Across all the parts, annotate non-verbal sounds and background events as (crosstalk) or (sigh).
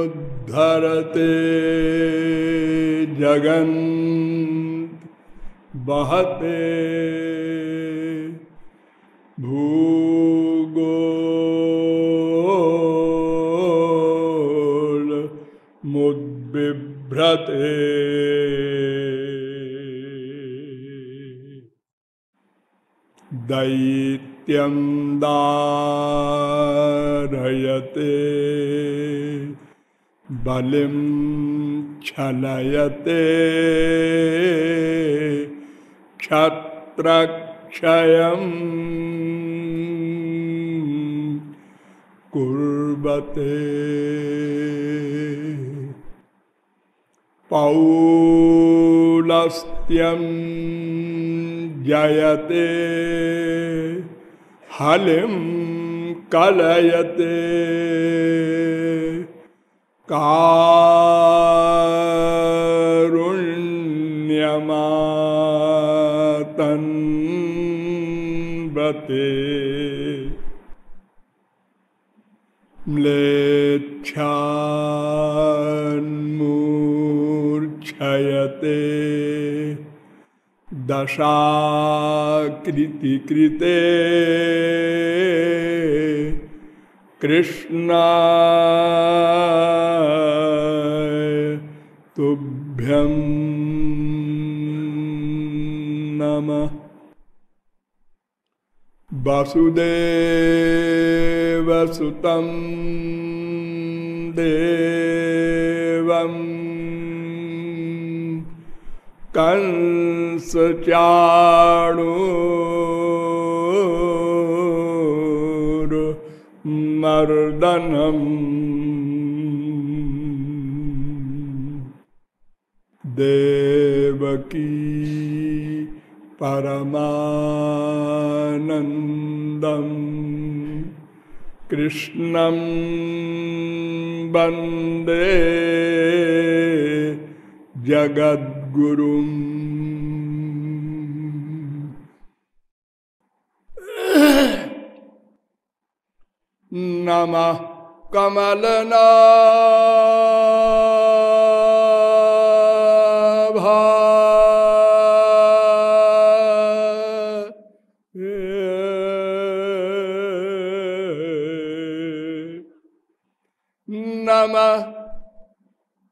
वेदानुद्धरते जगन् बहते भूगोल मुद्बिभ्रते दैत्यं दारयते बलिं छलयते क्षत्रक्षयम् कुर्वते। पौलस्त्यं जयते। हलिं कलयते। कारुण्यमातन्वते म्लेच्छान्मूर्छयते दशाकृतिकृते। कृष्ण तुभ्यं नमः। वसुदेवसुतं देवम् कंसचाणूर्मर्दनम् देवकी परमानन्दम्। कृष्णं वंदे जगद्गुरुम् नमः कमलनाभा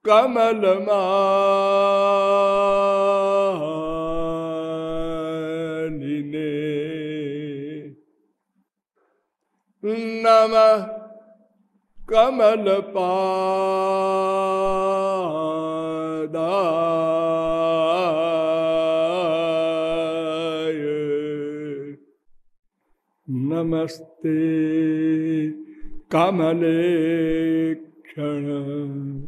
नमः नम कमल कमलपादाय। नमस्ते कमले क्षण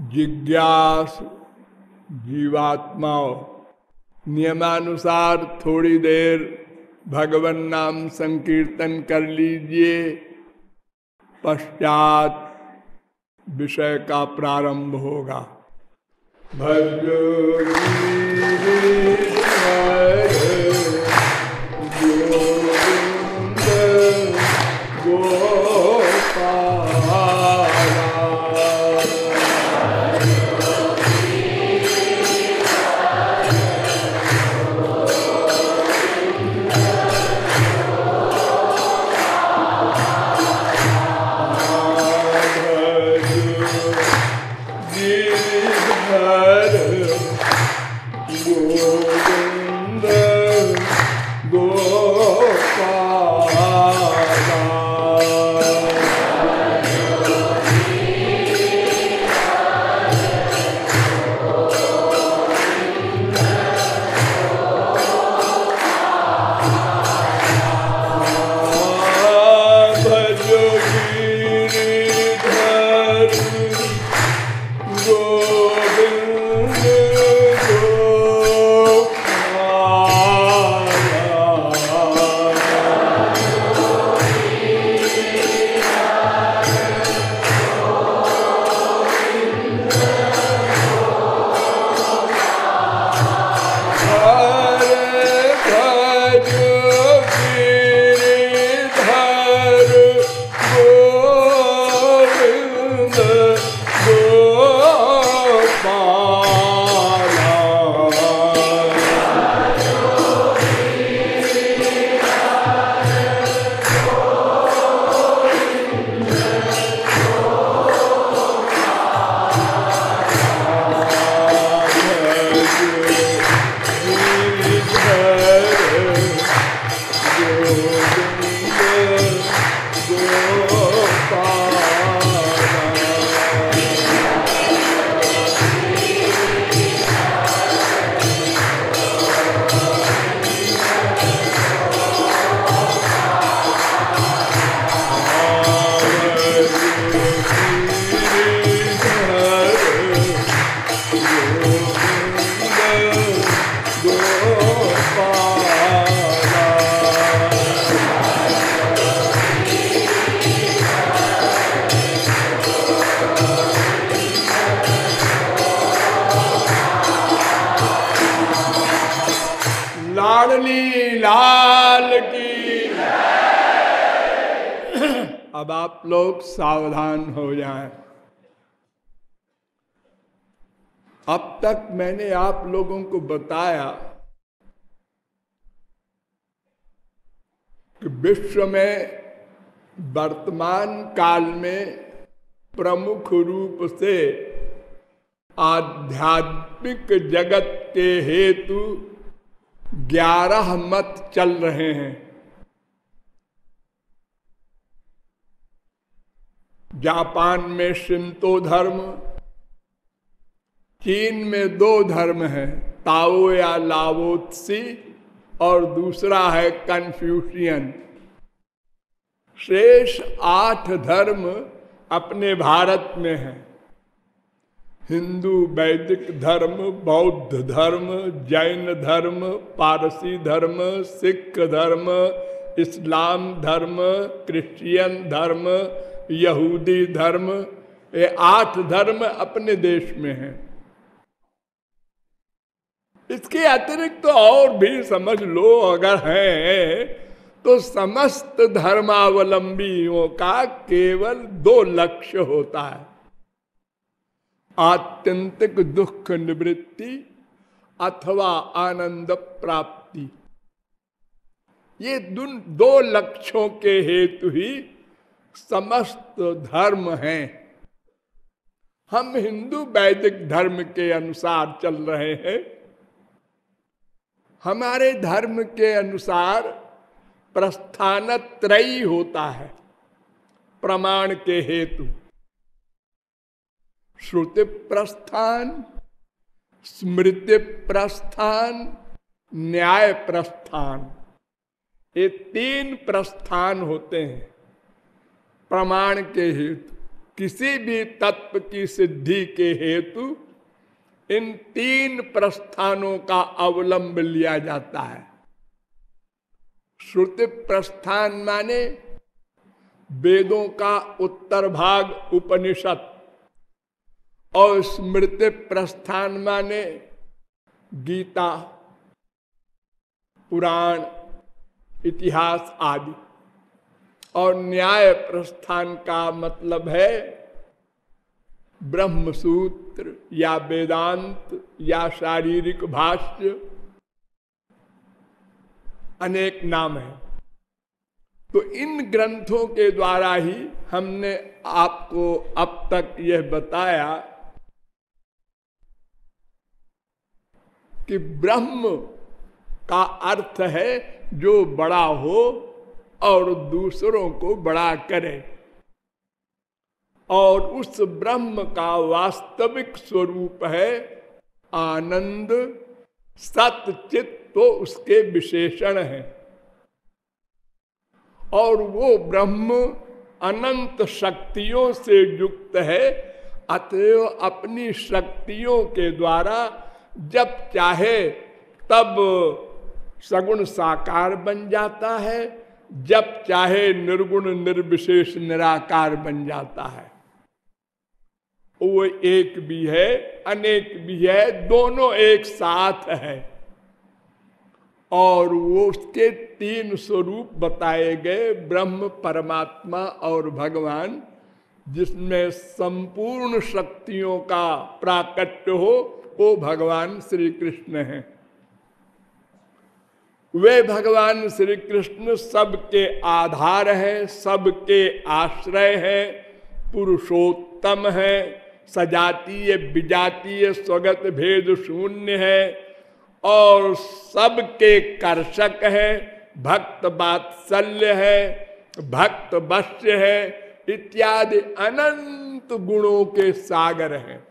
जिज्ञास जीवात्मा नियमानुसार थोड़ी देर भगवान नाम संकीर्तन कर लीजिए। पश्चात विषय का प्रारंभ होगा। भजो अब तक मैंने आप लोगों को बताया कि विश्व में वर्तमान काल में प्रमुख रूप से आध्यात्मिक जगत के हेतु ग्यारह मत चल रहे हैं। जापान में शिंतो धर्म चीन में दो धर्म है, ताओ या लावोत्सी और दूसरा है कन्फ्यूशियन। शेष आठ धर्म अपने भारत में है। हिंदू वैदिक धर्म, बौद्ध धर्म, जैन धर्म, पारसी धर्म, सिख धर्म, इस्लाम धर्म, क्रिश्चियन धर्म, यहूदी धर्म, ये आठ धर्म अपने देश में हैं। इसके अतिरिक्त तो और भी समझ लो अगर है तो समस्त धर्मावलंबियों का केवल दो लक्ष्य होता है। आत्यंतिक दुख निवृत्ति अथवा आनंद प्राप्ति। ये दो लक्ष्यों के हेतु ही समस्त धर्म हैं। हम हिंदू वैदिक धर्म के अनुसार चल रहे हैं। हमारे धर्म के अनुसार प्रस्थान त्रयी होता है, प्रमाण के हेतु। श्रुति प्रस्थान, स्मृति प्रस्थान, न्याय प्रस्थान, ये तीन प्रस्थान होते हैं, प्रमाण के हेतु। किसी भी तत्व की सिद्धि के हेतु इन तीन प्रस्थानों का अवलंब लिया जाता है। श्रुति प्रस्थान माने वेदों का उत्तर भाग उपनिषद और स्मृति प्रस्थान माने गीता, पुराण, इतिहास आदि। और न्याय प्रस्थान का मतलब है ब्रह्म सूत्र या वेदांत, या शारीरिक भाष्य, अनेक नाम है। तो इन ग्रंथों के द्वारा ही हमने आपको अब तक यह बताया कि ब्रह्म का अर्थ है जो बड़ा हो और दूसरों को बड़ा करे। और उस ब्रह्म का वास्तविक स्वरूप है आनंद, सतचित तो उसके विशेषण है। और वो ब्रह्म अनंत शक्तियों से युक्त है, अतएव अपनी शक्तियों के द्वारा जब चाहे तब सगुण साकार बन जाता है, जब चाहे निर्गुण निर्विशेष निराकार बन जाता है। वो एक भी है, अनेक भी है, दोनों एक साथ है। और वो उसके तीन स्वरूप बताए गए, ब्रह्म, परमात्मा और भगवान, जिसमें संपूर्ण शक्तियों का प्राकट्य हो, वो भगवान श्री कृष्ण है। वे भगवान श्री कृष्ण सबके आधार है, सबके आश्रय है, पुरुषोत्तम है सजातीय, विजातीय, स्वगत भेद शून्य है और सबके कर्षक है, भक्त बात्सल्य है, भक्त वश्य है, इत्यादि अनंत गुणों के सागर हैं।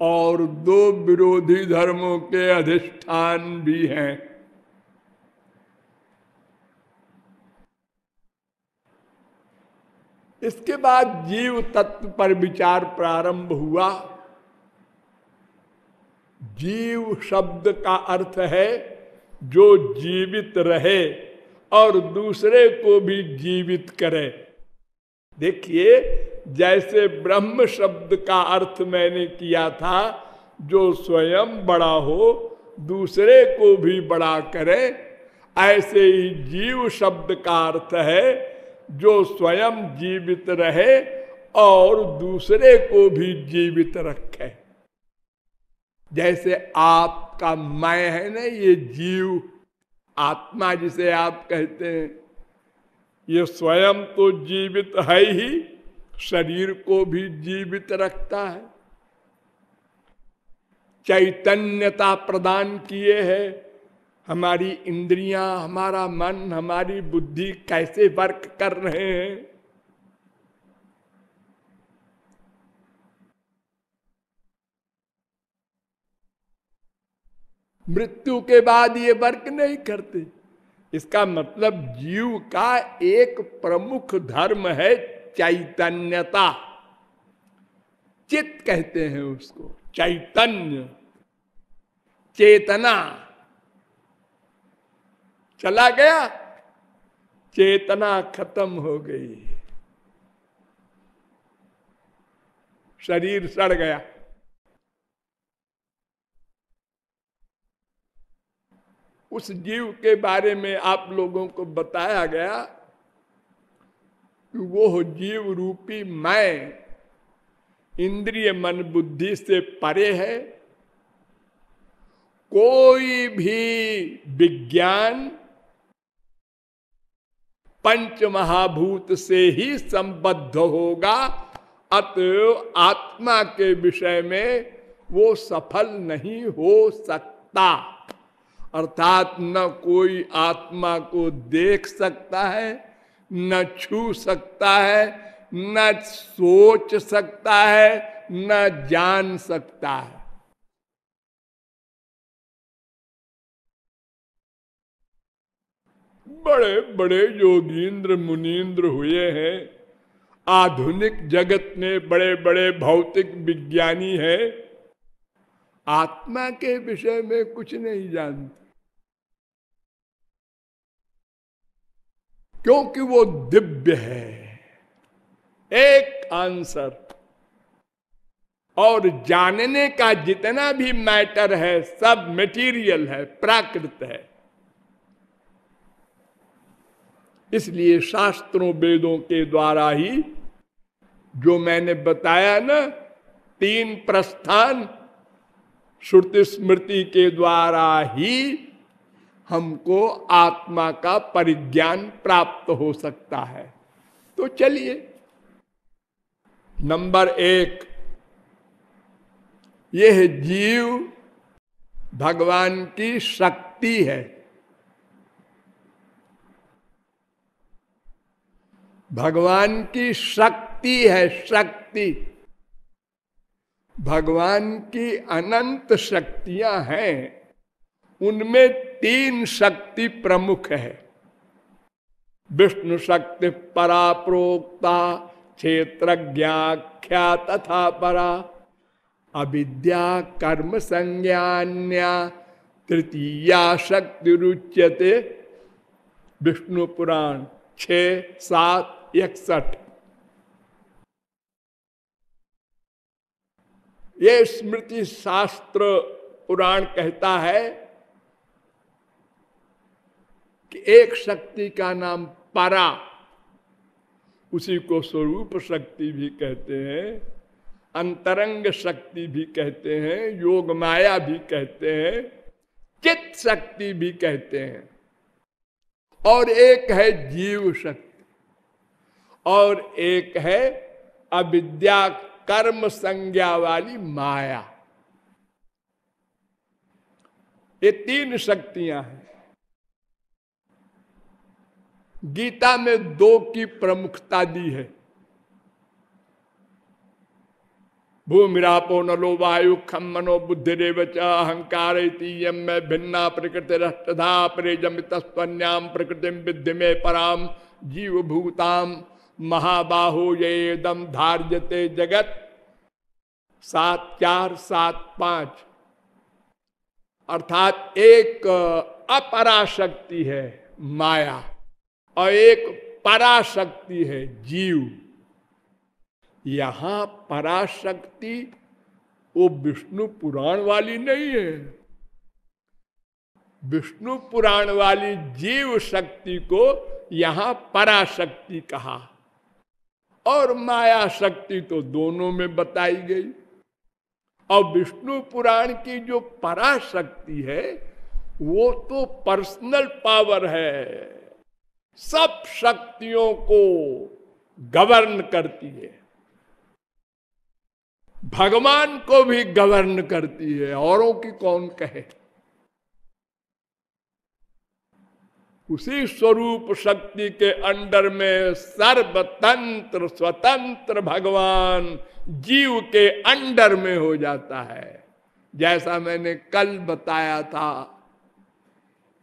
और दो विरोधी धर्मों के अधिष्ठान भी हैं। इसके बाद जीव तत्व पर विचार प्रारंभ हुआ। जीव शब्द का अर्थ है जो जीवित रहे और दूसरे को भी जीवित करे। देखिए, जैसे ब्रह्म शब्द का अर्थ मैंने किया था, जो स्वयं बड़ा हो, दूसरे को भी बड़ा करे, ऐसे ही जीव शब्द का अर्थ है जो स्वयं जीवित रहे और दूसरे को भी जीवित रखे। जैसे आपका मैं है ना, ये जीव, आत्मा जिसे आप कहते हैं, ये स्वयं तो जीवित है ही, शरीर को भी जीवित रखता है। चैतन्यता प्रदान किए है हमारी इंद्रियाँ, हमारा मन, हमारी बुद्धि कैसे वर्क कर रहे हैं? मृत्यु के बाद ये वर्क नहीं करते। इसका मतलब जीव का एक प्रमुख धर्म है चैतन्यता। चित कहते हैं उसको, चैतन्य। चेतना। चला गया। चेतना खत्म हो गई। शरीर सड़ गया। उस जीव के बारे में आप लोगों को बताया गया कि वो जीव रूपी मैं इंद्रिय मन बुद्धि से परे है। कोई भी विज्ञान पंच महाभूत से ही संबद्ध होगा। अतएव आत्मा के विषय में वो सफल नहीं हो सकता। अर्थात न कोई आत्मा को देख सकता है, न छू सकता है, न सोच सकता है, न जान सकता है। बड़े बड़े योगींद्र मुनीन्द्र हुए हैं। आधुनिक जगत में बड़े बड़े भौतिक विज्ञानी हैं। आत्मा के विषय में कुछ नहीं जानते। क्योंकि वो दिव्य है। एक आंसर। और जानने का जितना भी मैटर है, सब मेटीरियल है, प्राकृत है। इसलिए शास्त्रों वेदों के द्वारा ही जो मैंने बताया ना, तीन प्रस्थान श्रुति स्मृति के द्वारा ही हमको आत्मा का परिज्ञान प्राप्त हो सकता है। तो चलिए, नंबर एक, यह जीव भगवान की शक्ति है। भगवान की शक्ति है शक्ति। भगवान की अनंत शक्तियाँ हैं। उनमें तीन शक्ति प्रमुख है। विष्णु शक्ति परा प्रोक्ता क्षेत्रज्ञाख्या तथा परा, अविद्या कर्म संज्ञान्या, तृतीया शक्ति रुच्यते। विष्णु पुराण छ, सात इकसठ ये स्मृति शास्त्र पुराण कहता है कि एक शक्ति का नाम परा, उसी को स्वरूप शक्ति भी कहते हैं, अंतरंग शक्ति भी कहते हैं, योग माया भी कहते हैं चित शक्ति भी कहते हैं। और एक है जीव शक्ति। और एक है अविद्या कर्म संज्ञा वाली माया। ये तीन शक्तियाँ हैं। गीता में दो की प्रमुखता दी है। भूमिरापो नलो वायु खम मनो बुद्धि अहंकार में भिन्ना प्रकृति रष्टधा तस्वन्याम प्रकृति विद्य में पराम जीव भूताम महाबाहो ये दम धार्यते जगत। सात चार, सात पाँच। अर्थात एक अपराशक्ति है माया और एक पराशक्ति है जीव। यहाँ पराशक्ति वो विष्णु पुराण वाली नहीं है। विष्णु पुराण वाली जीव शक्ति को यहाँ पराशक्ति कहा। और माया शक्ति तो दोनों में बताई गई। और विष्णु पुराण की जो पराशक्ति है, वो तो पर्सनल पावर है। सब शक्तियों को गवर्न करती है। भगवान को भी गवर्न करती है। औरों की कौन कहे? उसी स्वरूप शक्ति के अंडर में सर्वतंत्र, स्वतंत्र भगवान जीव के अंडर में हो जाता है। जैसा मैंने कल बताया था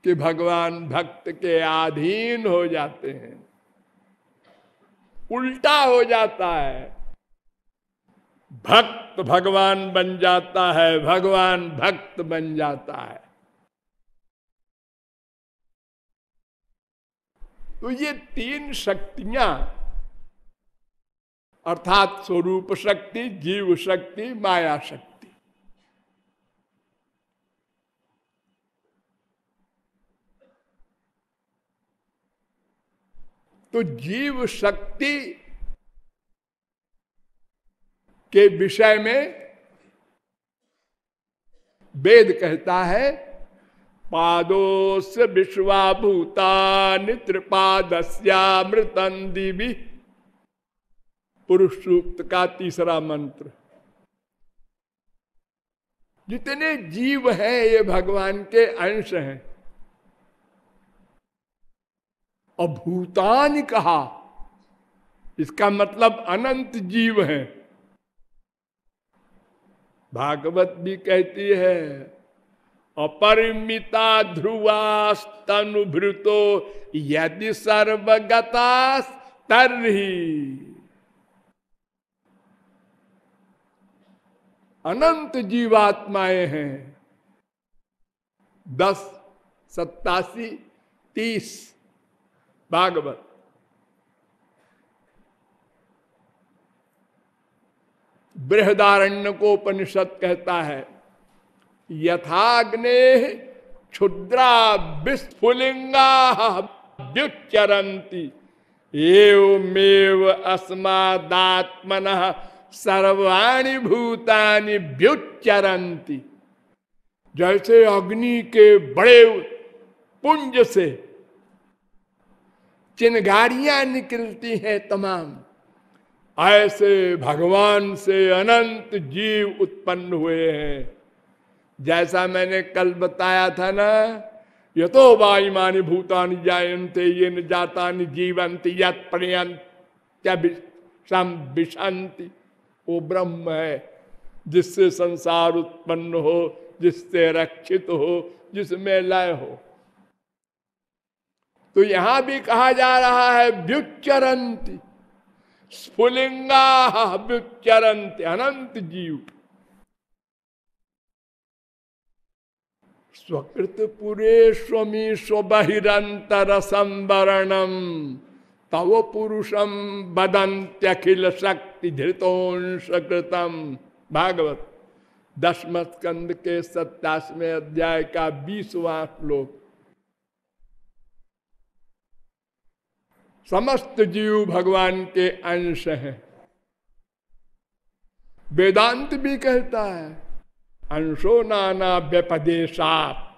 कि भगवान भक्त के अधीन हो जाते हैं, उल्टा हो जाता है। भक्त भगवान बन जाता है, भगवान भक्त बन जाता है। तो ये तीन शक्तियाँ। अर्थात स्वरूप शक्ति, जीव शक्ति, माया शक्ति। तो जीव शक्ति के विषय में वेद कहता है पादोस्य विश्वाभूता त्रिपादस्यामृतन दिवी। पुरुष सूक्त का तीसरा मंत्र। जितने जीव हैं, ये भगवान के अंश हैं। अभूतान कहा। इसका मतलब अनंत जीव है। भागवत भी कहती है अपरिमिता ध्रुवास्तनुभृतो यदि सर्वगता तरही। अनंत जीवात्माएँ हैं। दस, सत्तासी, तीस, भागवत। बृहदारण्य को उपनिषद कहता है यथाग्ने क्षुद्रा विस्फुलिंगा व्युच्चरंती एवमेव अस्मादात्मन सर्वाणी भूतानि व्युच्चरंती जैसे अग्नि के बड़े पुंज से चिनगारियाँ निकलती हैं तमाम। ऐसे भगवान से अनंत जीव उत्पन्न हुए हैं। जैसा मैंने कल बताया था ना ये तो वायुमानी भूतानी जायंते ये न जाता जीवंत विशांति वो ब्रह्म है, जिससे संसार उत्पन्न हो, जिससे रक्षित हो, जिसमें लय हो। तो यहाँ भी कहा जा रहा है व्युच्चरंती स्फुलिंगा व्युच्चरंती अनंत जीव। स्वकृत पुरे स्वमी स्वबहिंतर संवरणम तव पुरुषम बदंत्यखिल शक्ति धृतोंशकृतम भागवत दसम स्कंद के सत्तासवें अध्याय का बीसवा श्लोक। समस्त जीव भगवान के अंश हैं। वेदांत भी कहता है अंशो नाना व्यपदेशात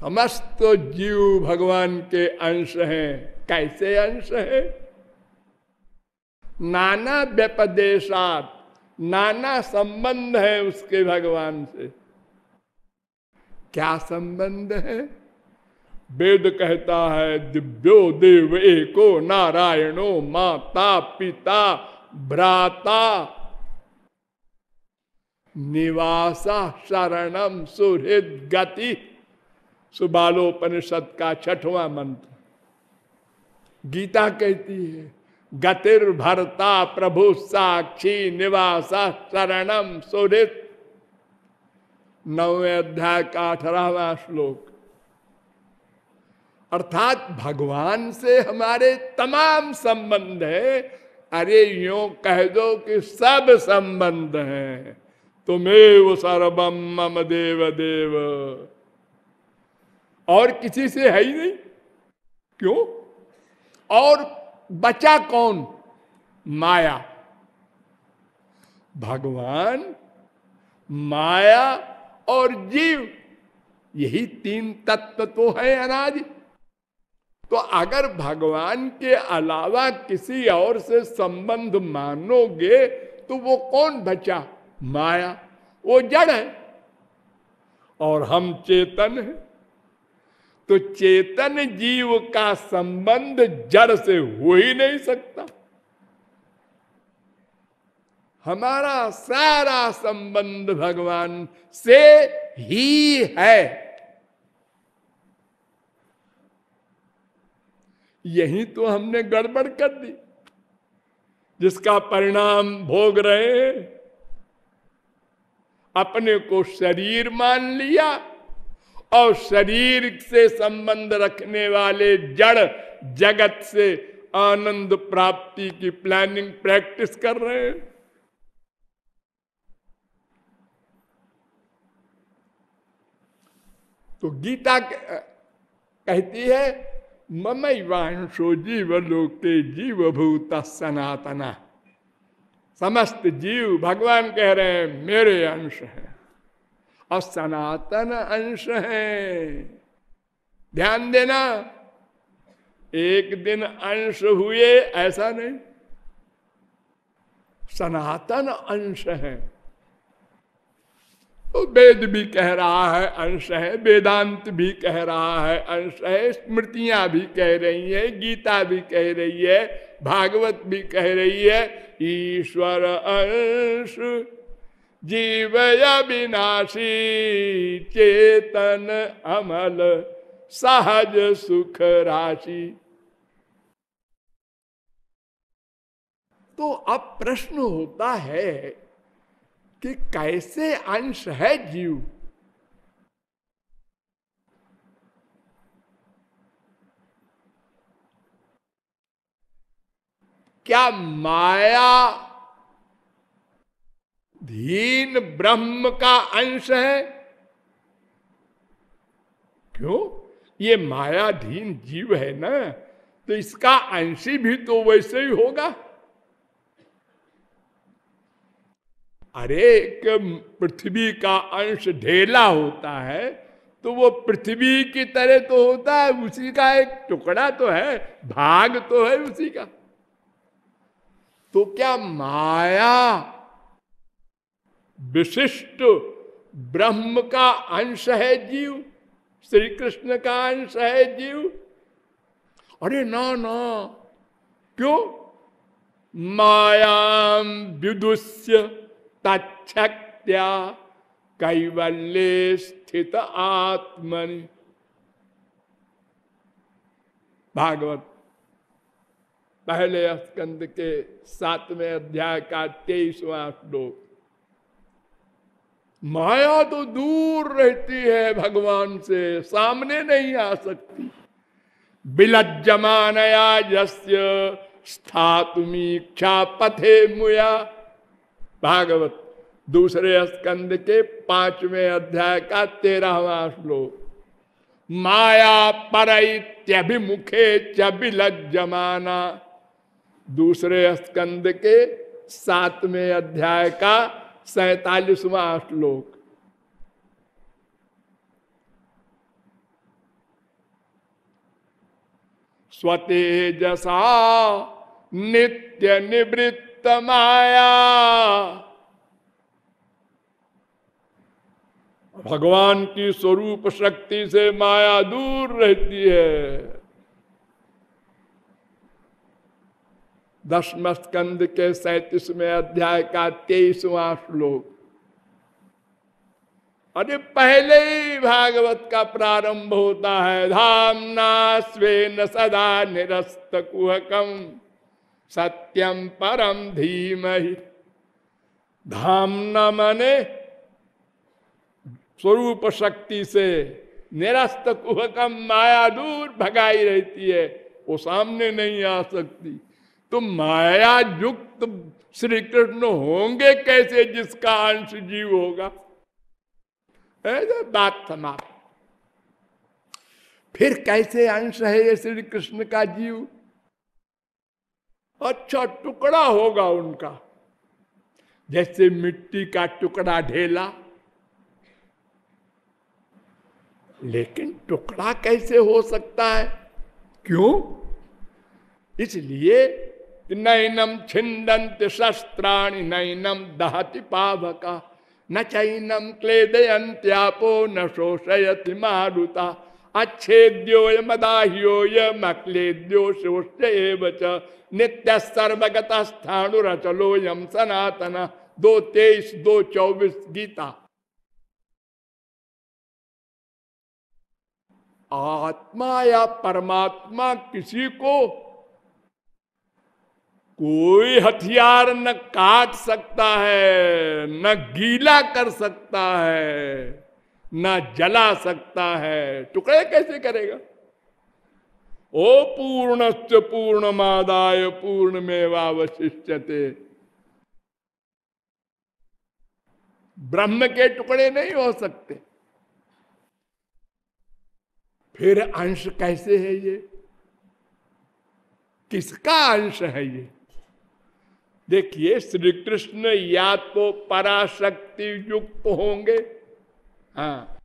समस्त जीव भगवान के अंश हैं कैसे अंश है नाना व्यपदेशात नाना संबंध है उसके भगवान से क्या संबंध है वेद कहता है दिव्यो देव एको नारायणो माता पिता भ्राता निवासा शरणम सुहृद गति। सुबालोपनिषद का छठवां मंत्र। गीता कहती है, गतिर भरता प्रभु साक्षी निवासा शरणम सुहृद। नवे अध्याय का अठारहवा श्लोक। अर्थात भगवान से हमारे तमाम संबंध है। अरे यो कह दो कि सब संबंध हैं। तुम्हें सर्वम मम देव देव और किसी से है ही नहीं? क्यों? और बचा कौन? माया। भगवान, माया और जीव, यही तीन तत्व तो है अनाज तो अगर भगवान के अलावा किसी और से संबंध मानोगे तो वो कौन बचा? माया, वो जड़ है। और हम चेतन है। तो चेतन जीव का संबंध जड़ से हो ही नहीं सकता। हमारा सारा संबंध भगवान से ही है। यही तो हमने गड़बड़ कर दी, जिसका परिणाम भोग रहे हैं। अपने को शरीर मान लिया और शरीर से संबंध रखने वाले जड़ जगत से आनंद प्राप्ति की प्लानिंग प्रैक्टिस कर रहे हैं। तो गीता कहती है, ममैवांशो जीव लोके जीव भूत सनातना। समस्त जीव भगवान कह रहे हैं, मेरे अंश है। और सनातन अंश है। ध्यान देना, एक दिन अंश हुए, ऐसा नहीं। सनातन अंश है। तो वेद भी कह रहा है, अंश है, वेदांत भी कह रहा है, अंश है, स्मृतियाँ भी कह रही है, गीता भी कह रही है, भागवत भी कह रही है, ईश्वर अंश, जीव विनाशी चेतन अमल, सहज सुख राशि। तो अब प्रश्न होता है कि कैसे अंश है जीव? क्या माया धीन ब्रह्म का अंश है? क्यों? ये मायाधीन जीव है ना तो इसका अंशी भी तो वैसे ही होगा। अरे एक पृथ्वी का अंश ढेला होता है तो वो पृथ्वी की तरह तो होता है, उसी का एक टुकड़ा तो है, भाग तो है उसी का। तो क्या माया विशिष्ट ब्रह्म का अंश है जीव? श्री कृष्ण का अंश है जीव? अरे ना ना। क्यों? मायाम विदुष्य तक्षत्या कैवल्य स्थित आत्मनि। भागवत, पहले स्कंद के सातवें अध्याय का तेईसवा श्लोक। माया तो दूर रहती है भगवान से, सामने नहीं आ सकती। बिलज्जमानया यस्य स्थातुमीक्षा पथे मुया। भागवत, दूसरे स्कंद के पाँचवें अध्याय का तेरहवा श्लोक। माया परमुखे जमाना दूसरे स्कंद के सातवें अध्याय का सैतालीसवा श्लोक। स्वतेजसा नित्य निवृत्त माया भगवान की स्वरूप शक्ति से माया दूर रहती है। दसम स्कंद के सैतीसवें अध्याय का तेईसवा श्लोक। अरे पहले ही भागवत का प्रारंभ होता है। धामना स्वेन सदा निरस्त कुहकम। सत्यम परम धीम धाम न मने स्वरूप शक्ति से निरस्त कुहकम माया दूर भगाई रहती है, वो सामने नहीं आ सकती। तो माया युक्त श्री कृष्ण होंगे कैसे जिसका अंश जीव होगा? बात समाप्त। फिर कैसे अंश है ये श्री कृष्ण का जीव? अच्छा टुकड़ा होगा उनका। जैसे मिट्टी का टुकड़ा ढेला। लेकिन टुकड़ा कैसे हो सकता है? क्यों? इसलिए नैनम छिंदंत शस्त्राणी नैनम दहति पावका। न चैनम क्ले क्लेदयंत्यापो न शोषयति मारुता। अच्छेद्यो मदाह्यो यक्लेद्यो शोष्य नित्य सर्वगत स्थाणुरचलो यम सनातन। दो तेईस दो चौबीस गीता। आत्मा या परमात्मा किसी को कोई हथियार न काट सकता है, न गीला कर सकता है। न जला सकता है। टुकड़े कैसे करेगा? ओ पूर्णस्य पूर्णमादाय पूर्ण में वावशिष्यते ब्रह्म के टुकड़े नहीं हो सकते। फिर अंश कैसे है ये? किसका अंश है ये? देखिए, श्री कृष्ण या तो पराशक्ति युक्त होंगे हाँ।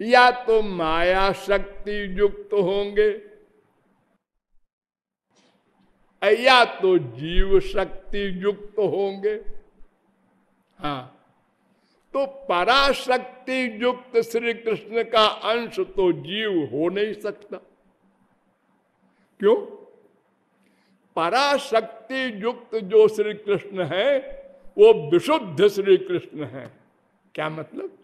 या तो माया शक्ति युक्त होंगे या तो जीव शक्ति युक्त होंगे। हाँ। तो पराशक्ति युक्त श्री कृष्ण का अंश तो जीव हो नहीं सकता। क्यों? पराशक्ति युक्त जो श्री कृष्ण है वो विशुद्ध श्री कृष्ण है। क्या मतलब?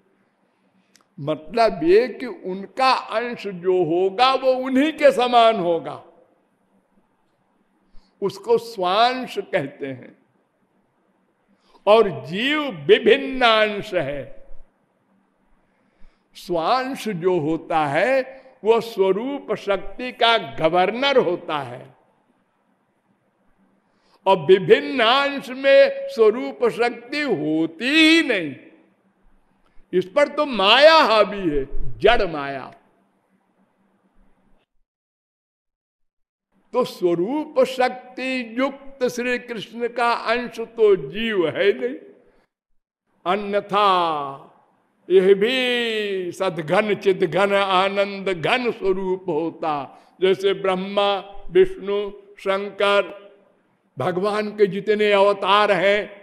मतलब ये कि उनका अंश जो होगा वो उन्हीं के समान होगा। उसको स्वांश कहते हैं। और जीव विभिन्न अंश है। स्वांश जो होता है, वो स्वरूप शक्ति का गवर्नर होता है। और विभिन्न अंश में स्वरूप शक्ति होती ही नहीं। इस पर तो माया हावी है, जड़ माया। तो स्वरूप शक्ति युक्त श्री कृष्ण का अंश तो जीव है नहीं। अन्यथा यह भी सदघन चिद घन आनंद घन स्वरूप होता। जैसे ब्रह्मा, विष्णु, शंकर, भगवान के जितने अवतार हैं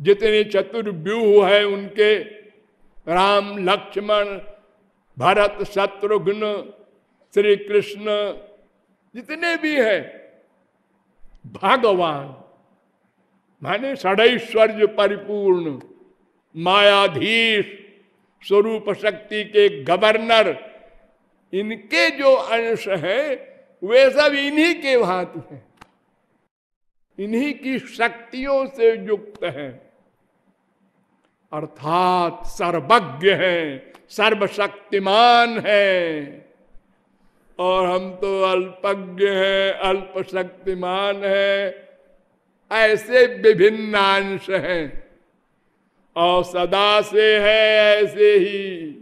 जितने चतुर्व्यूह है उनके, राम, लक्ष्मण, भरत, शत्रुघ्न श्री कृष्ण जितने भी है, भगवान, माने षडैश्वर्य परिपूर्ण, मायाधीश, स्वरूप शक्ति के गवर्नर, इनके जो अंश है, वे सब इन्हीं के भांति हैं। इन्हीं की शक्तियों से युक्त हैं। अर्थात सर्वज्ञ है, सर्वशक्तिमान है। और हम तो अल्पज्ञ है अल्प शक्तिमान है, ऐसे विभिन्न अंश हैं। और सदा से है ऐसे ही।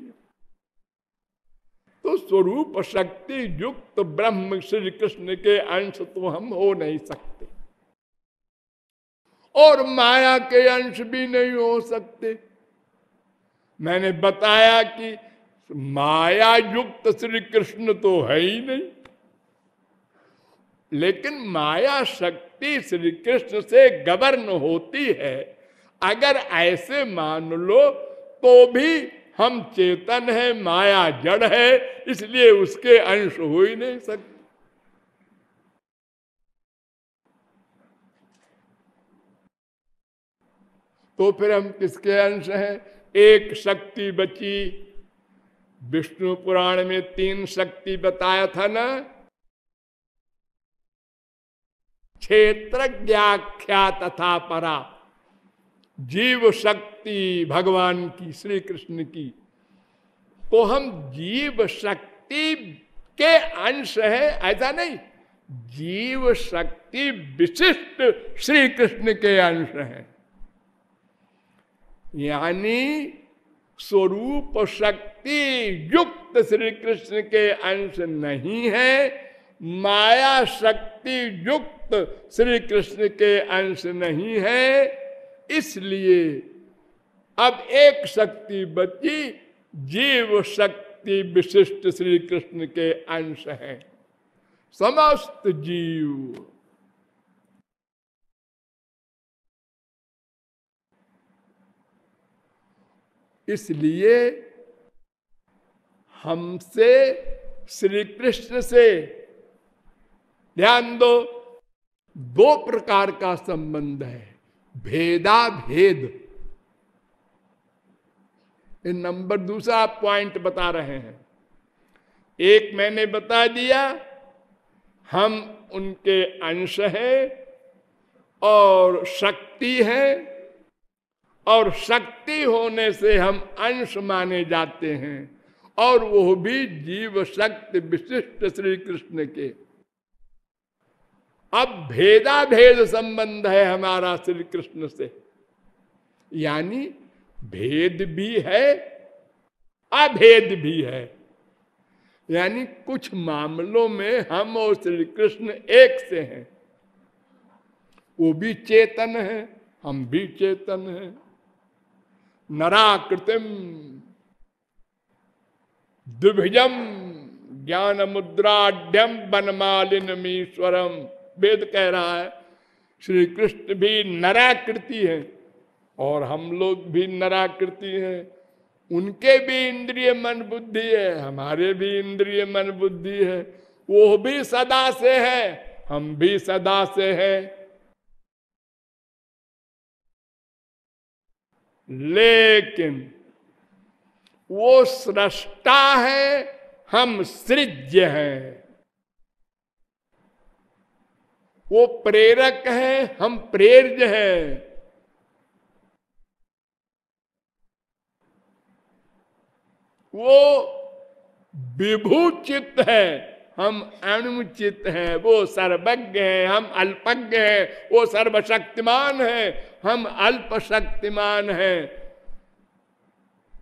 तो स्वरूप शक्ति युक्त ब्रह्म श्री कृष्ण के अंश तो हम हो नहीं सकते। और माया के अंश भी नहीं हो सकते। मैंने बताया कि माया युक्त श्री कृष्ण तो है ही नहीं। लेकिन माया शक्ति श्री कृष्ण से गवर्न होती है। अगर ऐसे मान लो तो भी हम चेतन है, माया जड़ है, इसलिए उसके अंश हो ही नहीं सकते। तो फिर हम किसके अंश हैं? एक शक्ति बची। विष्णु पुराण में तीन शक्ति बताया था ना? क्षेत्र व्याख्या तथा परा। जीव शक्ति भगवान की श्री कृष्ण की। तो हम जीव शक्ति के अंश है, ऐसा नहीं। जीव शक्ति विशिष्ट श्री कृष्ण के अंश है। यानी स्वरूप शक्ति युक्त श्री कृष्ण के अंश नहीं है, माया शक्ति युक्त श्री कृष्ण के अंश नहीं है। इसलिए अब एक शक्ति बची, जीव शक्ति विशिष्ट श्री कृष्ण के अंश है। समस्त जीव इसलिए हमसे श्री कृष्ण से ध्यान दो। दो प्रकार का संबंध है भेदा भेद नंबर दूसरा पॉइंट बता रहे हैं। एक मैंने बता दिया, हम उनके अंश हैं और शक्ति है। और शक्ति होने से हम अंश माने जाते हैं। और वो भी जीव शक्ति विशिष्ट श्री कृष्ण के। अब भेदा भेद संबंध है हमारा श्री कृष्ण से। यानी भेद भी है, अभेद भी है। यानी कुछ मामलों में हम और श्री कृष्ण एक से हैं। वो भी चेतन है, हम भी चेतन हैं। नराकृतिम दुभिजम ज्ञान मुद्राढ़ बनमालिनमीश्वरम वेद कह रहा है श्री कृष्ण भी नराकृति है और हम लोग भी नराकृति हैं। उनके भी इंद्रिय मन बुद्धि है, हमारे भी इंद्रिय मन बुद्धि है। वो भी सदा से है, हम भी सदा से है। लेकिन वो सृष्टा है, हम सृज्य हैं। वो प्रेरक है, हम प्रेर्य हैं। वो विभू चित्त है। हम अणुचित हैं, वो सर्वज्ञ हैं, हम अल्पज्ञ हैं, वो सर्वशक्तिमान है, हम अल्प शक्तिमान हैं।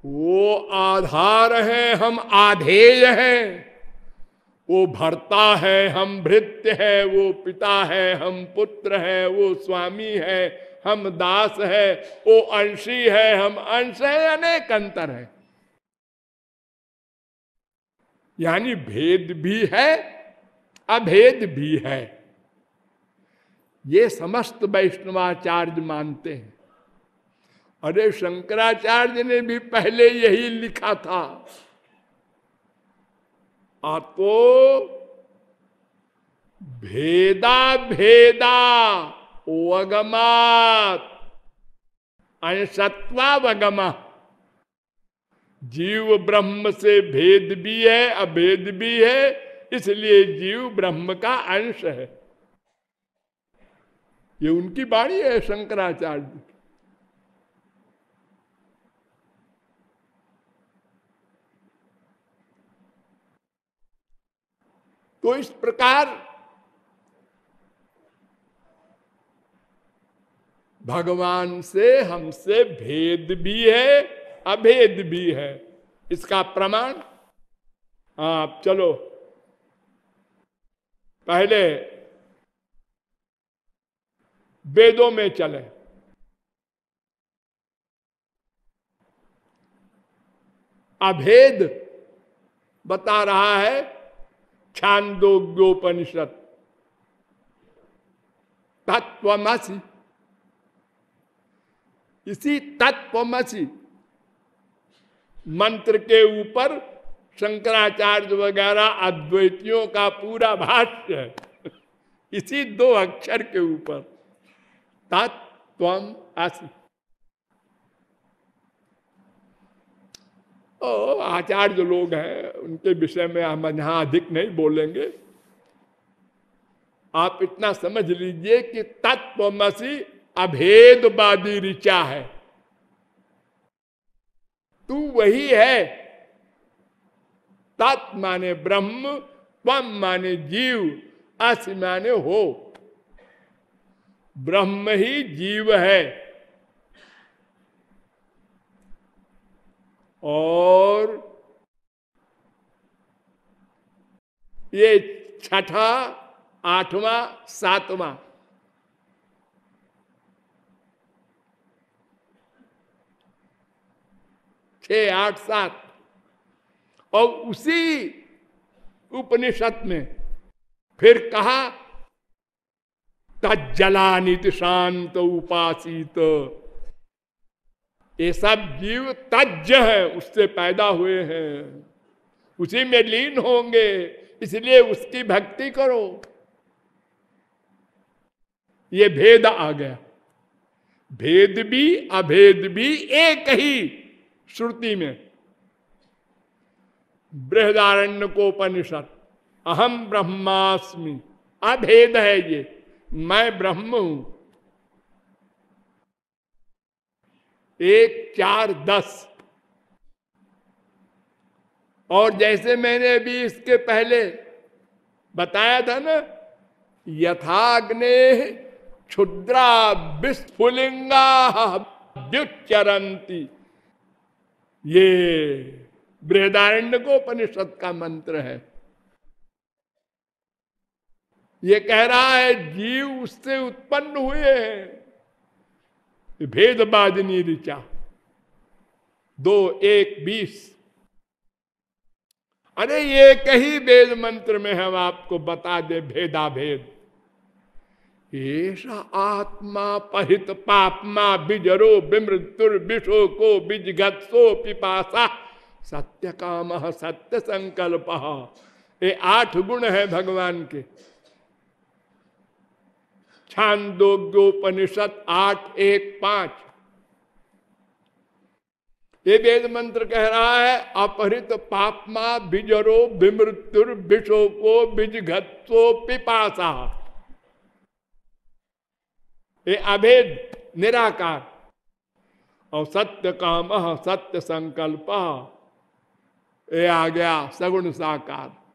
वो आधार है, हम आधेय हैं। वो भरता है, हम भृत्य है, वो पिता है, हम पुत्र है, वो स्वामी है, हम दास है, वो अंशी है, हम अंश है, अनेक अंतर है। यानी भेद भी है, अभेद भी है। ये समस्त वैष्णवाचार्य मानते हैं। अरे शंकराचार्य ने भी पहले यही लिखा था। तो भेदा भेदा वगमात अंशत्वावगमा। जीव ब्रह्म से भेद भी है, अभेद भी है, इसलिए जीव ब्रह्म का अंश है। ये उनकी बाड़ी है शंकराचार्य तो इस प्रकार भगवान से, हमसे भेद भी है अभेद भी है। इसका प्रमाण आप चलो। पहले वेदों में चले। अभेद बता रहा है छांदोग्योपनिषद। तत्वमसी। इसी तत्वमसी मंत्र के ऊपर शंकराचार्य वगैरह अद्वैतियों का पूरा भाष्य है। इसी दो अक्षर के ऊपर। तत्वम असी ओ, आचार्य लोग हैं, उनके विषय में हम यहाँ अधिक नहीं बोलेंगे। आप इतना समझ लीजिए कि तत्वमसी अभेदवादी ऋचा है। तू वही है। तत् माने ब्रह्म तम माने जीव, अस माने हो ब्रह्म ही जीव है। और ये छठा, आठवां, सातवां छ आठ, सात। और उसी उपनिषद में फिर कहा तजलानित शांत उपासित। ये सब जीव तज है, उससे पैदा हुए हैं। उसी में लीन होंगे, इसलिए उसकी भक्ति करो। ये भेद आ गया। भेद भी, अभेद भी एक ही। श्रुति में। बृहदारण्य को उपनिषद अहम ब्रह्मास्मि। अभेद है ये। मैं ब्रह्म हूँ। एक, चार, दस। और जैसे मैंने अभी इसके पहले बताया था ना, यथाग्ने क्षुद्रा विस्फुलिंगा व्युच्चरंती ये बृहदारण्य को उपनिषद का मंत्र है। ये कह रहा है, जीव उससे उत्पन्न हुए हैं। भेदबादनी ऋचा दो, एक, बीस। अरे, ये कही वेद मंत्र में हम आपको बता दे भेदा भेद ऐसा आत्मा पहित पापमा बिजरो विमृत्युर विषो को बिजगत्सो पिपासा। सत्य काम सत्य संकल्प ये आठ गुण है भगवान के। छांदोग्योपनिषद आठ, एक, पाँच। ये वेद मंत्र कह रहा है, अपहृत पापमा बिजरो विमृत्युर विशोको बिजघत्सो पिपासा। ये अभेद, निराकार। और सत्य काम सत्य संकल्प। ये आ गया सगुण साकार।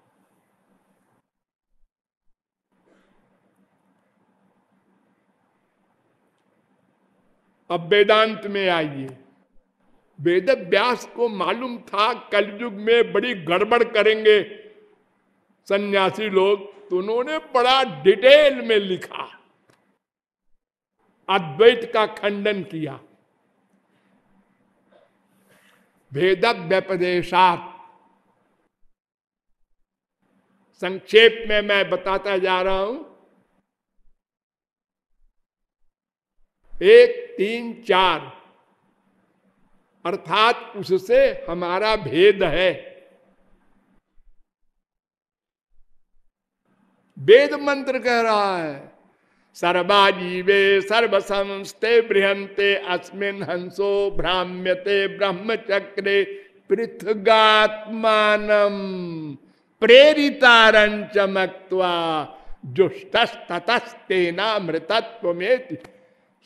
अब वेदांत में आइए। वेद व्यास को मालूम था कलयुग में बड़ी गड़बड़ करेंगे। सन्यासी लोग तो उन्होंने बड़ा डिटेल में लिखा। अद्वैत का खंडन किया। भेद व्यपदेशात संक्षेप में मैं बताता जा रहा हूँ। एक, तीन, चार। अर्थात उससे हमारा भेद है। वेद मंत्र कह रहा है। सर्वाजीवे सर्व संस्ते बृहंते अस्मिन हंसो भ्राम्यते ब्रह्मचक्रे पृथ्गात्मान। पृथगात्मान प्रेरितारंचमक्वा जुष्टस्तस्तेना मृतत्व में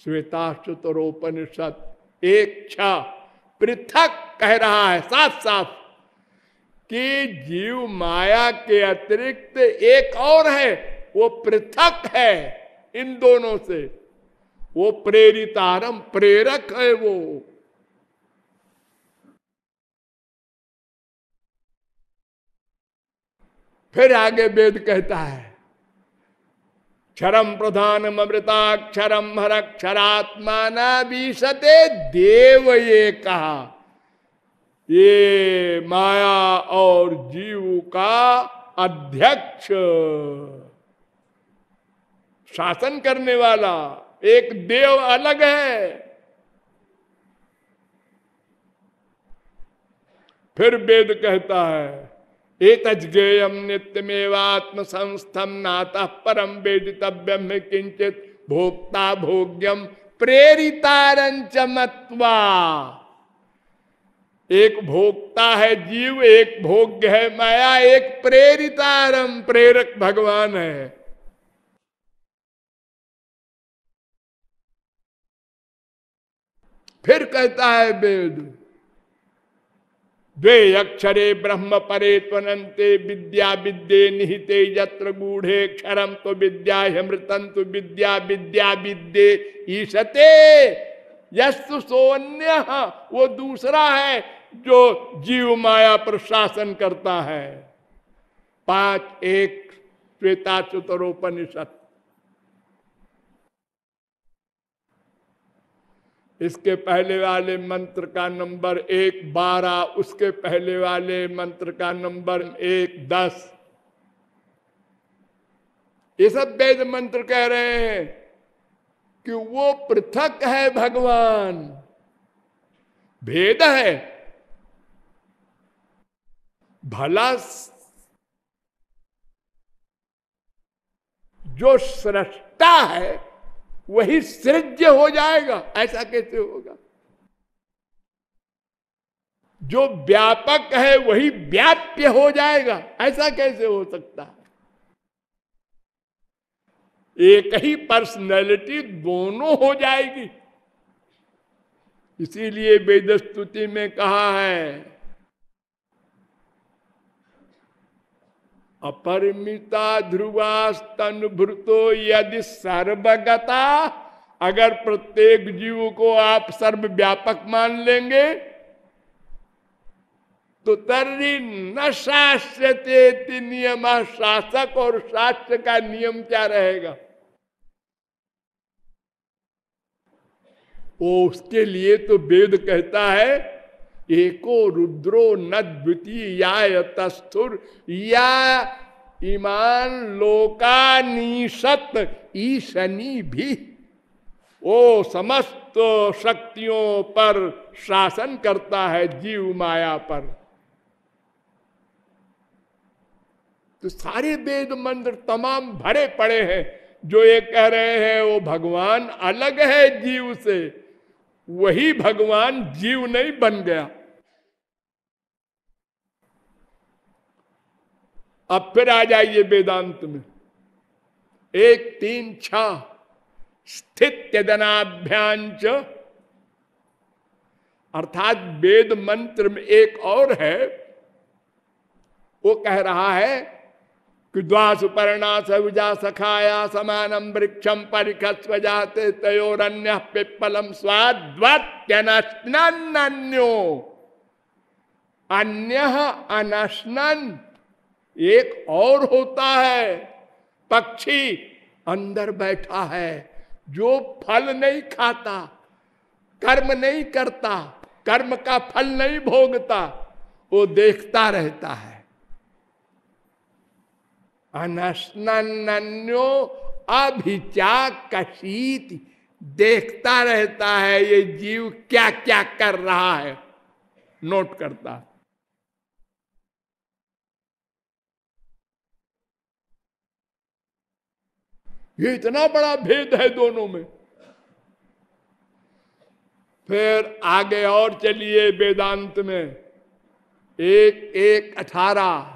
श्वेताश्रुतरोपनिषद एक छ पृथक कह रहा है साफ़ साफ़ कि जीव माया के अतिरिक्त एक और है, वो पृथक है। इन दोनों से। वो प्रेरित आरम प्रेरक है वो। फिर आगे वेद कहता है, क्षरम प्रधान अमृताक्षरम हरक्षरात्मान विशते देव ये कहा, ये माया और जीव का अध्यक्ष। शासन करने वाला, एक देव अलग है। फिर वेद कहता है एतज्ञेयम नित्यमेवात्म संस्थम नाता परम वेदितव्यम किंचित भोक्ता भोग्यम प्रेरितारंचमत्वा एक भोक्ता है जीव, एक भोग्य है माया, एक प्रेरितारम प्रेरक भगवान है। फिर कहता है वेद द्वे अक्षरे ब्रह्म परे त्वनते विद्या विद्ये निहिते यत्र गूढ़े क्षरम तो विद्या मृतन तो विद्या विद्या विद्ये ईशते यस्तु सोन्य, वो दूसरा है जो जीव माया पर शासन करता है। पाँच एक श्वेता चतुरोपनिषद इसके पहले वाले मंत्र का नंबर एक बारह, उसके पहले वाले मंत्र का नंबर एक दस। ये सब वेद मंत्र कह रहे हैं कि वो पृथक है भगवान। भेद है। भला जो सृष्टा है वही सृज्य हो जाएगा। ऐसा कैसे होगा? जो व्यापक है, वही व्याप्य हो जाएगा। ऐसा कैसे हो सकता है? एक ही पर्सनैलिटी दोनों हो जाएगी। इसीलिए वेद स्तुति में कहा है अपरिमिता ध्रुवास्तन भ्रुतो यदि सर्वगता, अगर प्रत्येक जीव को आप सर्व व्यापक मान लेंगे तो तर्री न शास्त्र नियम, शासक और शास्त्र का नियम क्या रहेगा? वो उसके लिए तो वेद कहता है एको रुद्रो न द्वितीय तस्थुर या ईमान लोकानीशत ईशनी भी। वो समस्त शक्तियों पर शासन करता है जीव माया पर। तो सारे वेद मंत्र तमाम भरे पड़े हैं। जो ये कह रहे हैं, वो भगवान अलग है जीव से। वही भगवान जीव नहीं बन गया। अब फिर आ जाइए वेदांत में। एक तीन छ, स्थित दनाभ्यांच अर्थात वेद मंत्र में एक और है, वो कह रहा है कि द्वासुपर्णा सविजा सखाया समानम वृक्षम परिखस्व जाते तयोरन्य पिप्पलम स्वाद्वत्यनश्नो अन्य अनशनन, एक और होता है, पक्षी अंदर बैठा है, जो फल नहीं खाता, कर्म नहीं करता, कर्म का फल नहीं भोगता, वो देखता रहता है। अनशनो अभिचा कशीत देखता रहता है ये जीव क्या क्या कर रहा है। नोट करता। ये इतना बड़ा भेद है दोनों में। फिर आगे और चलिए वेदांत में। एक एक अठारह।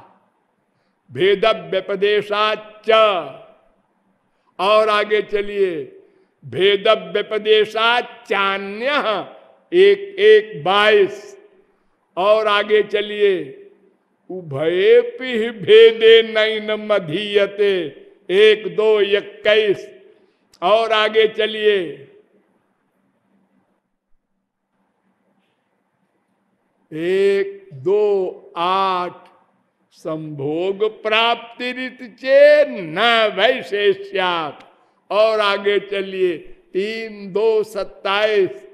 भेद व्यपदेशाच और आगे चलिए। भेद व्यपदेशाचान्य एक एक बाईस। और आगे चलिए। उभय भेदे नैन मधीयते। एक, दो, इक्कीस। और आगे चलिए। एक, दो, आठ संभोग प्राप्ति रित चे न वैशेष्या और आगे चलिए, तीन, दो, सत्ताईस।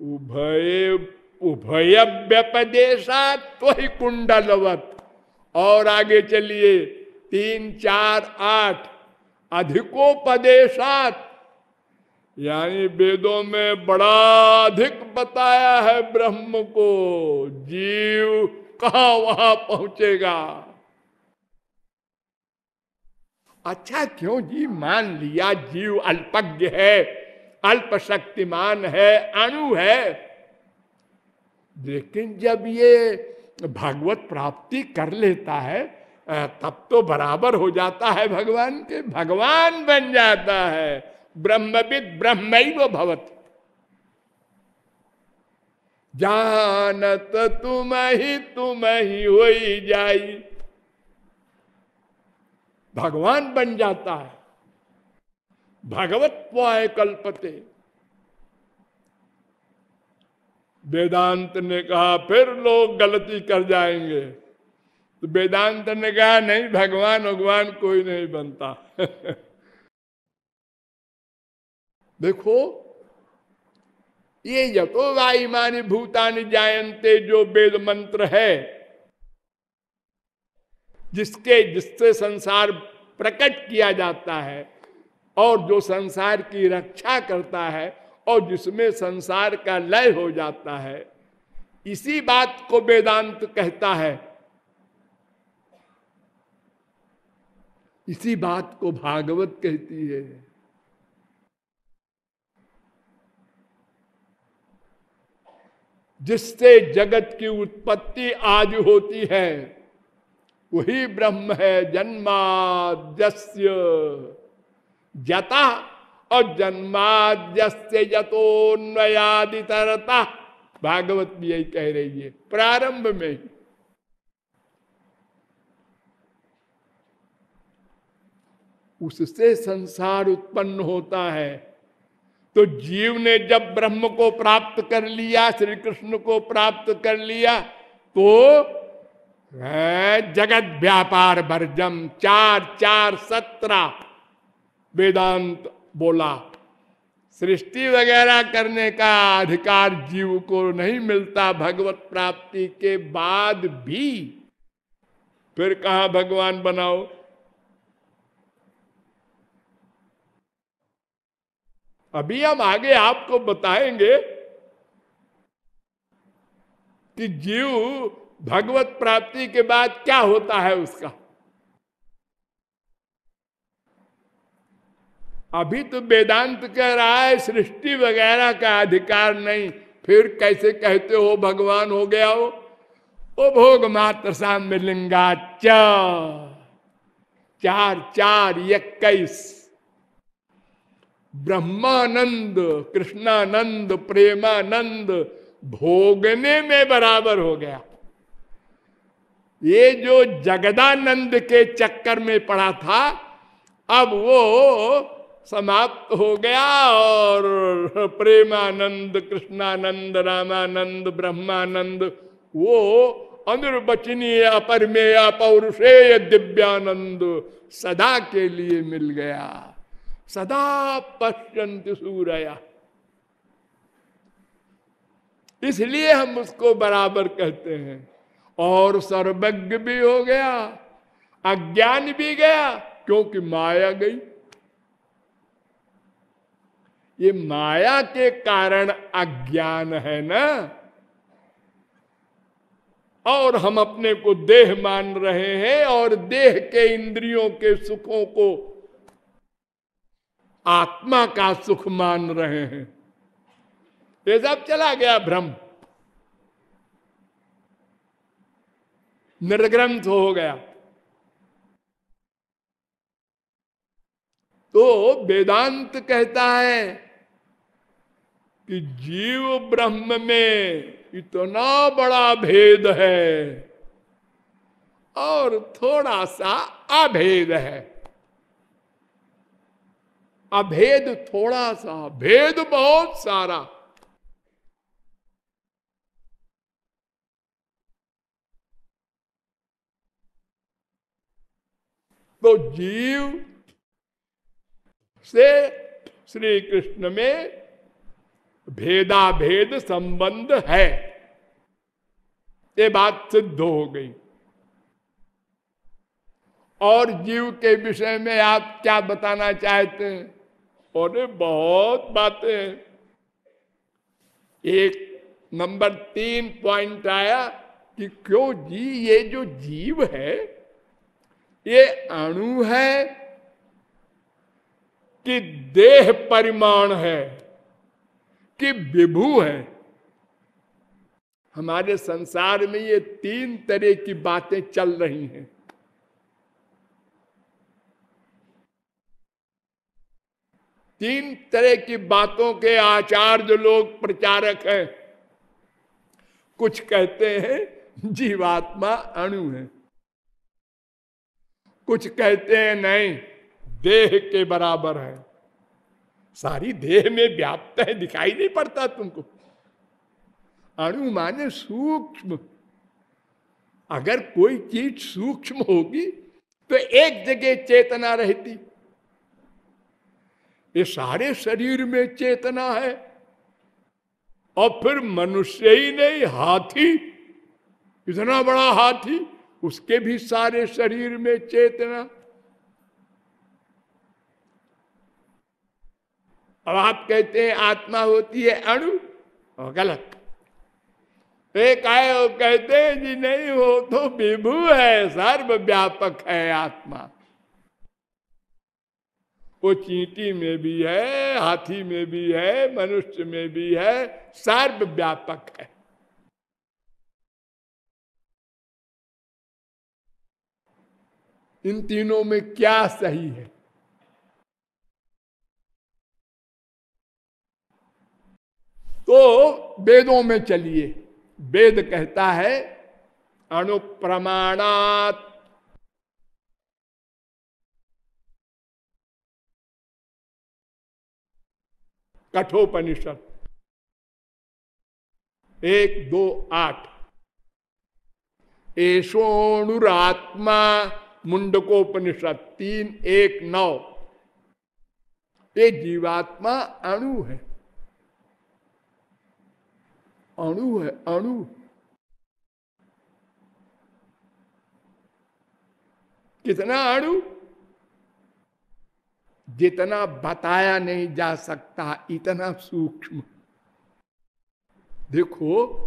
उभय उभय व्यपदेशा तो ही कुंडलवत और आगे चलिए, तीन, चार, आठ। अधिकोपदेशात। यानी वेदों में बड़ा अधिक बताया है ब्रह्म को। जीव कहा वहाँ पहुंचेगा? अच्छा क्यों जी? मान लिया जीव अल्पज्ञ है अल्प शक्तिमान है, अणु है। लेकिन जब ये भगवत प्राप्ति कर लेता है तब तो बराबर हो जाता है भगवान के, भगवान बन जाता है। ब्रह्मविद ब्रह्म भवत। जानत तुम ही तुम ही हो जाई। भगवान बन जाता है। भगवत पाए कल्पते। वेदांत ने कहा, फिर लोग गलती कर जाएँगे। तो वेदांत ने कहा, नहीं, भगवान भगवान कोई नहीं बनता। (laughs) देखो ये यतो वायुमानी भूतानि जायंते जो वेद मंत्र है, जिसके, जिससे संसार प्रकट किया जाता है और जो संसार की रक्षा करता है और जिसमें संसार का लय हो जाता है। इसी बात को वेदांत कहता है। इसी बात को भागवत कहती है। जिससे जगत की उत्पत्ति आज होती है, वही ब्रह्म है जन्माद्यस्य। जता और जन्माद्यस्य जतोन्वयादितरता भागवत भी यही कह रही है, प्रारंभ में। उससे संसार उत्पन्न होता है तो जीव ने जब ब्रह्म को प्राप्त कर लिया श्री कृष्ण को प्राप्त कर लिया तो जगत व्यापार वर्जम चार चार, सत्रह, वेदांत बोला। सृष्टि वगैरह करने का अधिकार जीव को नहीं मिलता भगवत प्राप्ति के बाद भी। फिर कहा भगवान बनाओ? अभी हम आगे आपको बताएँगे कि जीव भगवत प्राप्ति के बाद क्या होता है उसका। अभी तो वेदांत कह रहा है, सृष्टि वगैरह का अधिकार नहीं। फिर कैसे कहते हो, भगवान हो गया हो? ओ भोग मात्र साम्य लिंगा चार चार इक्कीस ब्रह्मानंद, कृष्णानंद, प्रेमानंद, भोगने में बराबर हो गया। ये जो जगदानंद के चक्कर में पड़ा था, अब वो समाप्त हो गया और प्रेमानंद, कृष्णानंद, रामानंद, ब्रह्मानंद, वो अनुर्वचनीय, अपरमेय पौरुषेय दिव्यानंद सदा के लिए मिल गया। सदा पश्यंत सूरया। इसलिए हम उसको बराबर कहते हैं। और सर्वज्ञ भी हो गया, अज्ञान भी गया, क्योंकि माया गई। ये माया के कारण अज्ञान है ना? और हम अपने को देह मान रहे हैं और देह के इंद्रियों के सुखों को आत्मा का सुख मान रहे हैं। ये सब चला गया भ्रम। निर्ग्रंथ हो गया। तो वेदांत कहता है कि जीव ब्रह्म में इतना बड़ा भेद है और थोड़ा सा अभेद है। अभेद थोड़ा सा, भेद बहुत सारा। तो जीव से श्री कृष्ण में भेदा भेद संबंध है। ये बात सिद्ध हो गई। और जीव के विषय में आप क्या बताना चाहते हैं? और बहुत बातें एक नंबर तीन पॉइंट आया कि क्यों जी, ये जो जीव है, ये अणु है कि देह परिमाण है, कि विभू है। हमारे संसार में ये तीन तरह की बातें चल रही हैं। तीन तरह की बातों के आचार्य लोग प्रचारक हैं। कुछ कहते हैं, जीवात्मा अणु है। कुछ कहते हैं, नहीं, देह के बराबर है। सारी देह में व्याप्त है, दिखाई नहीं पड़ता तुमको। अणु माने सूक्ष्म। अगर कोई चीज़ सूक्ष्म होगी तो एक जगह चेतना रहती। ये सारे शरीर में चेतना है। और फिर मनुष्य ही नहीं, हाथी, इतना बड़ा हाथी, उसके भी सारे शरीर में चेतना। अब आप कहते हैं आत्मा होती है अणु, और गलत। एक आए वो कहते हैं, जी नहीं हो तो विभु है, सर्वव्यापक है आत्मा। वो चींटी में भी है, हाथी में भी है, मनुष्य में भी है, सर्वव्यापक है। इन तीनों में क्या सही है? तो वेदों में चलिए। वेद कहता है अनुप्रमाणात कठोपनिषद। एक, दो, आठ। एशोणुरात्मा मुंडकोपनिषद। तीन, एक, नौ। ये जीवात्मा अणु है। अणु है, अणु। कितना अणु? जितना बताया नहीं जा सकता, इतना सूक्ष्म। देखो,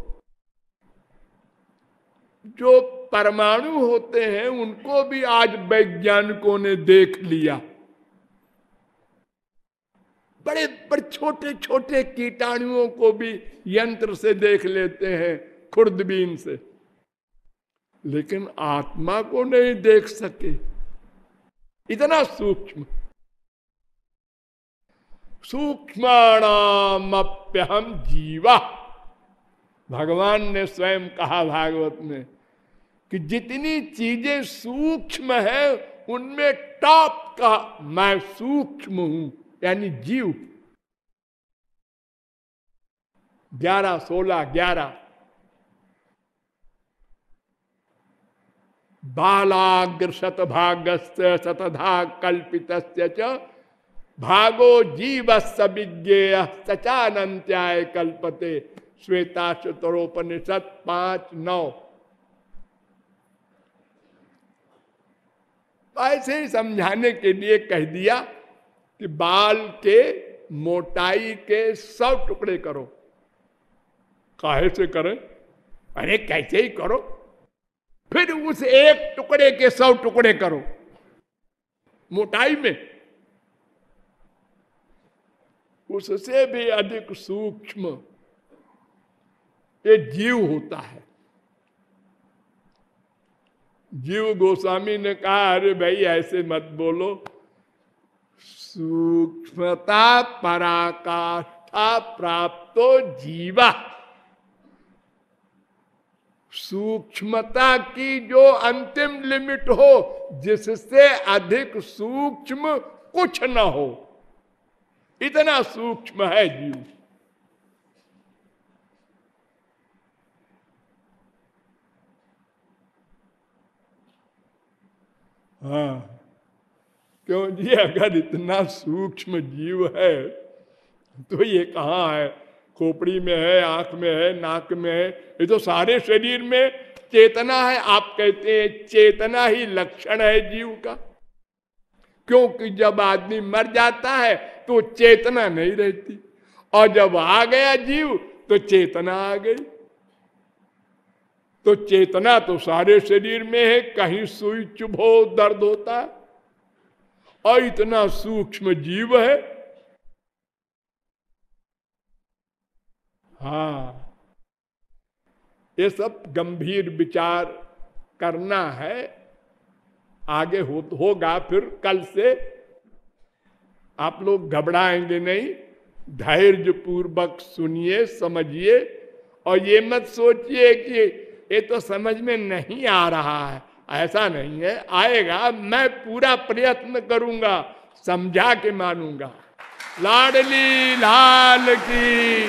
जो परमाणु होते हैं, उनको भी आज वैज्ञानिकों ने देख लिया। बड़े बड़े छोटे छोटे कीटाणुओं को भी यंत्र से देख लेते हैं, खुर्दबीन से। लेकिन आत्मा को नहीं देख सके। इतना सूक्ष्म। सूक्ष्माणामप्यहम जीवा। भगवान ने स्वयं कहा भागवत में कि जितनी चीज़ें सूक्ष्म है, उनमें टॉप का मैं सूक्ष्म हूँ, यानी जीव। ग्यारह, सोलह, ग्यारह। बालाग्र शतभागस्त शतधा कल्पित भागो जीव सविज्ञेय सचानंत्याय कल्पते। श्वेता शतरोपनिषद पाँच नौ। ऐसे ही समझाने के लिए कह दिया कि बाल के मोटाई के सौ टुकड़े करो। काहे से करें? अरे कैसे ही करो। फिर उस एक टुकड़े के सौ टुकड़े करो। मोटाई में उससे भी अधिक सूक्ष्म ये जीव होता है। जीव गोस्वामी ने कहा, अरे भाई, ऐसे मत बोलो। सूक्ष्मता पराकाष्ठा प्राप्तो जीवा। सूक्ष्मता की जो अंतिम लिमिट हो, जिससे अधिक सूक्ष्म कुछ न हो। इतना सूक्ष्म है जीव। हाँ। क्यों जी, अगर इतना सूक्ष्म जीव है तो ये कहाँ है? खोपड़ी में है, आँख में है, नाक में है, ये तो सारे शरीर में चेतना है। आप कहते हैं चेतना ही लक्षण है जीव का। क्योंकि जब आदमी मर जाता है तो चेतना नहीं रहती। और जब आ गया जीव तो चेतना आ गई। तो चेतना तो सारे शरीर में है, कहीं सुई चुभो दर्द होता। और इतना सूक्ष्म जीव है। हाँ ये सब गंभीर विचार करना है। आगे हो, होगा फिर कल से। आप लोग घबराएँगे नहीं धैर्य पूर्वक सुनिए, समझिए और ये मत सोचिए कि ये तो समझ में नहीं आ रहा है। ऐसा नहीं है। आएगा, मैं पूरा प्रयत्न करूँगा, समझा के मानूँगा। लाडली लाल की